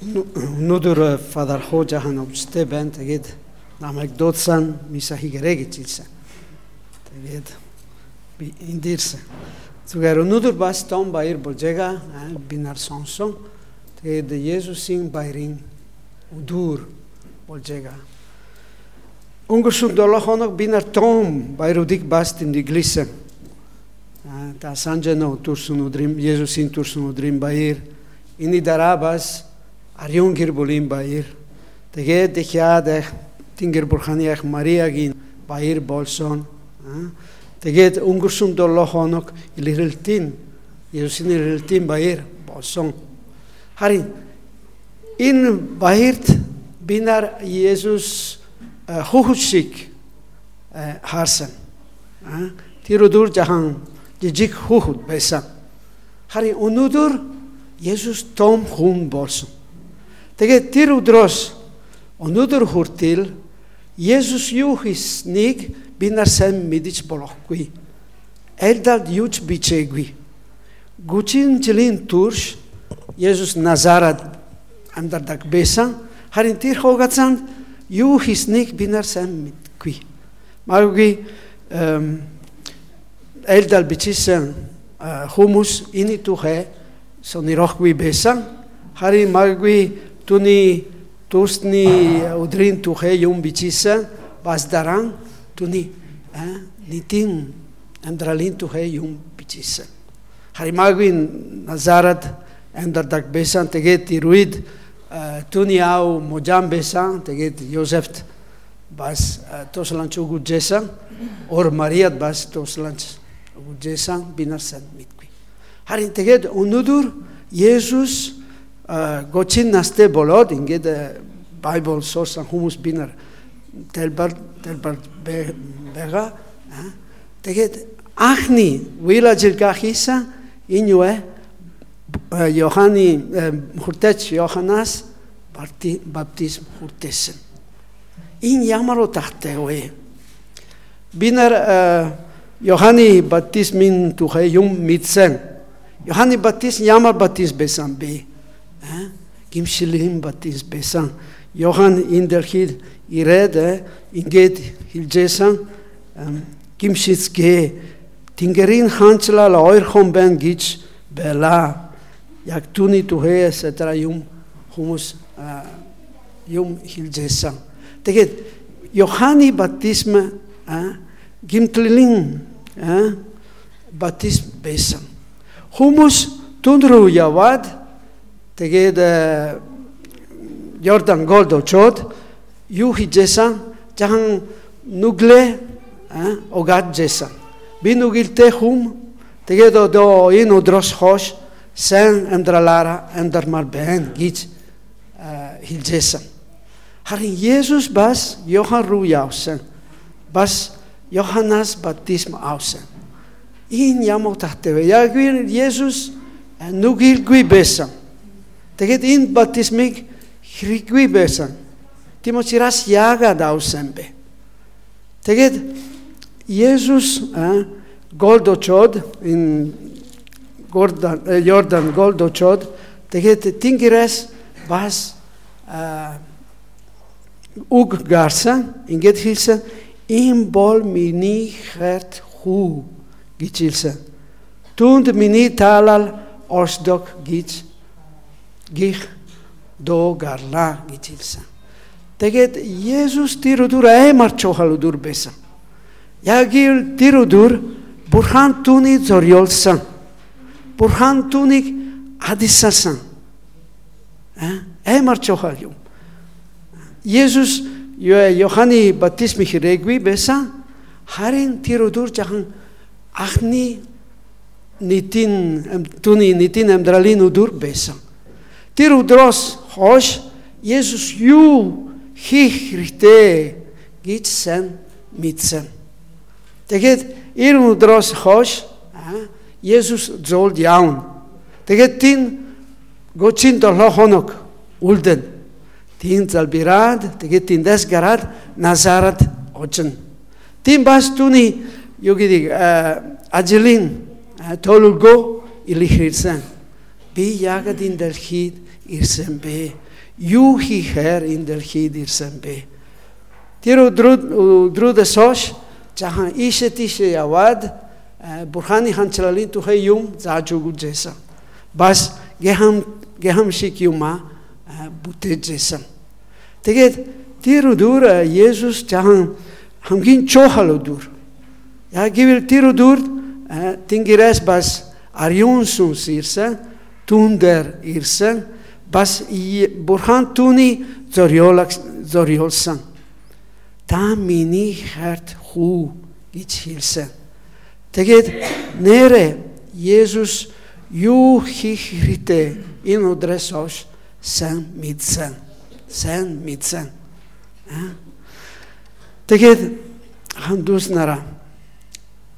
Өнөөдөр Father Хожахан өвчтэй байна. Тэгээд намайг дуудсан миса хийгэрэй гэж хэлсэн. Тэгээд би эндэрсэн. Зүгээр өнөөдөр бас том баяр болжэга би нар сонсон. Тэгээд Есүсийн баярын өдөр болжэга. Өнгөрсөн 7 хоног би нар том баяруудыг бас тэмдэглэсэн. Та санжано турсан өдрийн Есүсийн турсан өдрийн баяр. Эний дараа бас Ариун гэр бүлийн баяр. Тэгээд ихяад Тэнгэр бурханы ах Мариагийн баяр болсон. Тэгээд өнгөрсөн 7 хоног илэрэлтийн Есүсийн илэрэлтийн баяр болсон. Харин энэ баярт би нар Есүс хөхөшиг харсан. Тэр өдөр жахан жижиг хөхөд байсан. Харин өнөөдөр Есүс том хүн болсон. Тэгээд тэр өдрөөс өнөөдөр хүртэл Есүс юу хийснийг би нар сайн мэдэж болохгүй. Элдад юуч бичээгүй. Гучин жилийн турш Есүс Назарад амьдардаг байсан. Харин тэр хогацанд юу хийснийг би нар сайн мэдгүй. Магадгүй элдал бичсэн хүмүүс энэ тухай сонирхохгүй байсан. Харин магадгүй түүний тусны өдрийн тухай юм бичсэн бас дараа түүний нийтийн амьдралын тухай юм бичсэн. Харимаагүй Назарад амьдардаг байсан тэгээд ирүйд түүний ав можам байсан тэгээд Йозефт бас тосланч угужсэн ор Мариад бас тосланч угужсэн бинарсан мэдгүй. Харин тэгээд өнөөдөр Есүс гочин насте болоод ингээд Bible source хүмүүс бинар телбар телбар бэга тэгээд анхны юу вэ Йоханы хүртэж Йоханаас баптизм хүртээсэн. Энэ ямар утгатай вэ? Би нар Йоханы баптизмын тухай юм мэдсэн. Йоханы баптизм ямар баптизм байсан бэ? Гимшилэн батис байсан. Йохан энэ дэлхийд ирээд ингээд хэлжсэн гимшицгээ Тэнгэрийн хаанчлал ойрхон байна гэж байла. Яг түүний тухай сэтра юм хүмүүс юм хэлжсэн. Тэгээд Йоханы баптизм гимтлэлин баптизм байсан. Хүмүүс түн рүү яваад Тэгээд Йордан голд очоод юу хийжсэн? Жахан нүглээ огаажсэн. Би нүгэлтэй хүм тэгээд одоо энэ өдрөөс хойш сайн амьдралаараа амьдрмаар байна гэж хэлжсэн. Харин Есүс бас Йохан руу явсан. Бас Йоханнаас баптизм авсан. Энэ ямар тахтай вэ? Яг Есүс нүгэлгүй байсан. Тэгээд энэ баптизмыг хэрэггүй байсан. Тийм учраас яагаад авсан бэ? Тэгээд Есүс голд очоод энэ Гордан Йордан голд очоод тэгээд Тэнгэрээс бас уг гарсан ингээд хэлсэн ийм бол миний хэрт хүү гэж хэлсэн. Түнд миний талал орсдог гэж гих доо гарлаа гэж хэлсэн. Тэгээд Есүс тэр өдөр аймар чухал өдөр байсан. Яг тэр өдөр Бурхан түүнийг зориулсан. Бурхан түүнийг адиссан. Аймар чухал юм. Есүс Йоханы баптизм хэрэггүй байсан. Харин тэр өдөр жахан анхны нийтийн түүний нийтийн амьдралын өдөр байсан. Тэр өдрөөс хойш Есүс юу хийх хэрэгтэй гэж сайн мэдсэн. Тэгээд энэ өдрөөс хойш Есүс золд явна. Тэгээд тин гочин долоо хоног үлдэн. Тин залбираад тэгээд тэндээс гараад Назарад очно. Тин бас түүний юу гэдэг ажлын төлөвлөгөө илэрхийлсэн. Би яг энэ дэлхийд ирсэн бэ. юу хийхээр энэ дэлхийд ирсэн бэ? Тэр өдрөөдөөс хойш жахан ийшээ тийшээ яваад бурханы ханчлалын тухай юм зааж байсан. Бас гэхам гэхам шиг юма бүтээж байсан. Тэгээд тэр өдөр Есүс жахан хамгийн чухал өдөр. Яг гэвэл тэр өдөр тэнгэрээс бас ариун сүнс ирсэн, түн дээр ирсэн, бас бурхан түүний зориулаг зориулсан. Та миний хайрт хүү гэж хэлсэн. Тэгээд нэрэ Есүс юу хийх хэрэгтэй энэ өдрөөс хойш сайн мэдсэн. Сайн мэдсэн. Тэгээд хандуснараа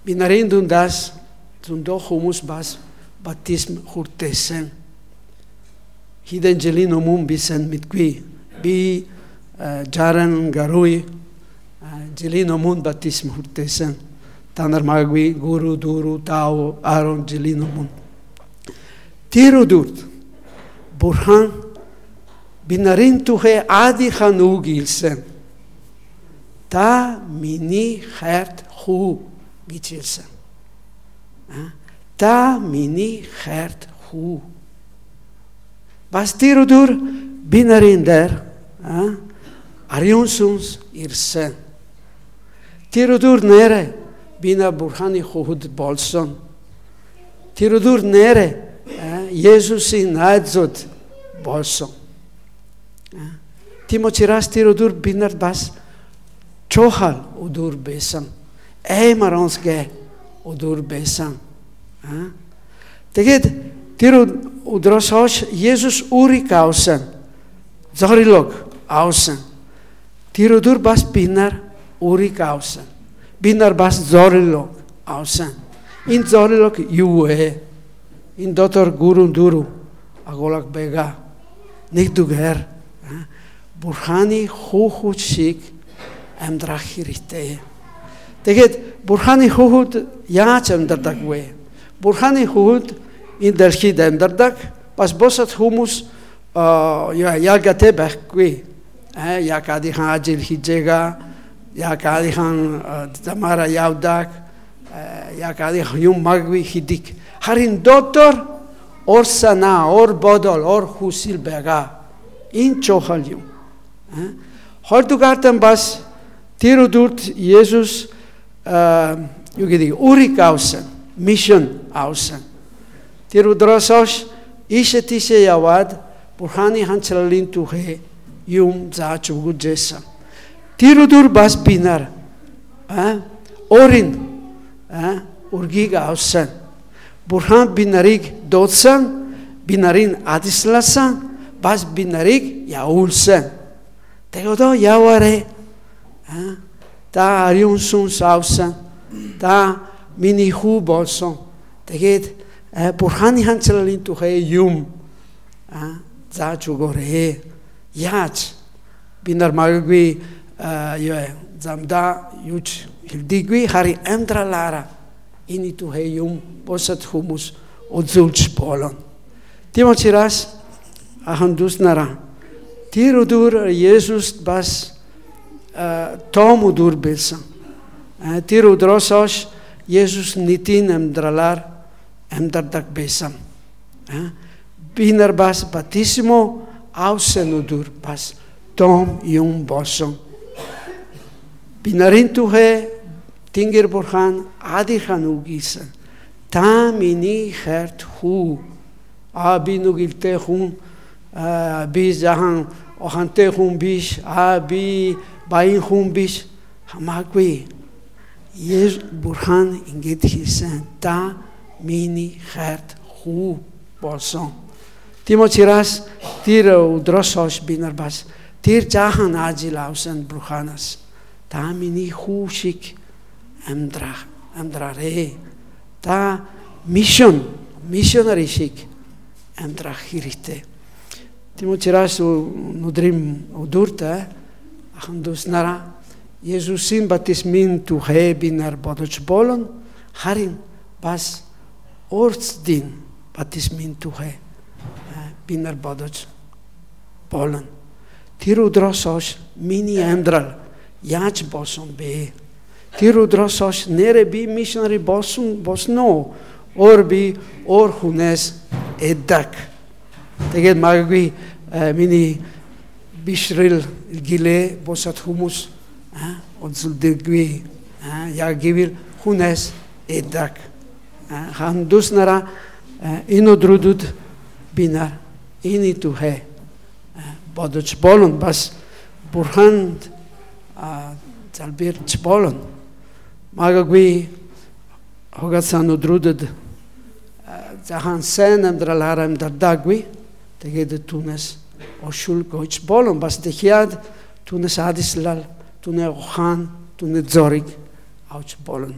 би нарын дундаас зөндөө хүмүүс бас Хідэн жилийн өмнө би сан мэдгүй. Би жаран гаруй жилийн өмнө баптизм хүртээсэн. Та нар маггүй гуру дуру тау арон жилийн өмнө. Тэр өдөрт Бурхан бинарын тухай аадийнхаа үг илсэн. Та миний хайрт хүү гэж хэлсэн. Та миний хайрт хүү. Бас тэр өдөр би нарын дээр ариун сүнс ирсэн. Тэр өдөр нэрэ би на бурханы хөхөд болсон. Тэр өдөр нэрэ Есүсийн найзууд болсон. Тимочирас тэр өдөр би нар бас чохал өдөр байсан. Аймаронсгэ өдөр байсан. Тэгээд тэр өдрөөс хойш Есүс өөрийг авсан. Зорилог авсан. Тэр өдөр бас би нар өөрийг авсан. Би нар бас зорилог авсан. Энэ зорилог юу вэ? Энэ дотор гүрүн дөрөв агуулаг байгаа. Нэгдүгээр Бурханы хөөхөд шиг амьдрах хэрэгтэй. Тэгээд Бурханы хөөхөд яаж амьдрдаг вэ? Бурханы хөөхөд энэ дэлхийд амьдардаг бас босод хүмүүс яагатэй байхгүй. А яагадийн ажил хийжээга яагадийн замара явдаг яагадийн юм магви хийдэг. Харин дотор орсана ор бодол ор хүсэл байгаа. Энэ чухал юм. Хоёрдугаарт бас тэр өдөрт Есүс юу гэдэг үрийг авсан, мишн авсан. Тэр өдрөөс хойш ийшээ тийшээ яваад Бурханы ханчлалын тухай юм зааж өгөөжсэн. Тэр өдөр бас би нар а орин а ургийг авсан. Бурхан би нарыг дуудсан, би нарын адисласан, бас би нарыг явуулсан. Одоо яваарэ. А та ариун сүнс авсан. Та миний хүү болсон. Тэгээд бурханы хандлалын тухай юм а зааж өгөөрэй. Яаж би нар магадгүй яа замда юуч хэлдэггүй хари амьдралаараа энэ тухай юм босод хүмүүс үзүүлж болно. Тийм учраас ахан дуснараа Тэр өдөр Есүс бас том өдөр байсан. Тэр өдрөөс хойш Есүс нийтийн амьдралаар амьдардаг байсан. Би нар бас батисмо авсан өдөр бас том юм болсон. Би нарын тухай Тэнгэр бурхан адихан үгийсэн. Та миний хайрт хүү. А би нүгэлтэй хүн би захан охантай хүн биш, а би баян хүн биш хамаагүй. Ես бурхан ингэж хэлсэн та миний хайрт хүү болсон. Тимочирас тэр өдрөөс хойш би нар бас тэр жаахан ажил авсан бурханаас та миний хүү шиг амьдрах амьдраарэ. Та мишн мишнери шиг амьдрах хэрэгтэй. Тимочирас өнөөдрийн өдөрт ахан дуснараа Есүсийн батисмын тухай би нар бодож болон харин бас Орцдин батисмын тухай би нар бодож болно. Тэр өдрөөс хойш миний амьдрал яаж болсон бэ? Тэр өдрөөс хойш нэрэ би мишнери болсон босноо өөр би өөр хүнээс эдак. Тэгээд магадгүй миний бишрэл гэлээ босат хүмүүс а? Яг гэвэл хүнээс эдак. хан дуснара энэ өдрүүдэд би нар энэ түхэ бодож болон бас бурханд залбирч болон магадгүй хогасан өдрүүдэд захан сэн амьдрал харам дардаггүй. Тэгээд түнэс ошул гоч болон бас тэхиад түнэс адислал түнэ хан түнэ зориг авч болон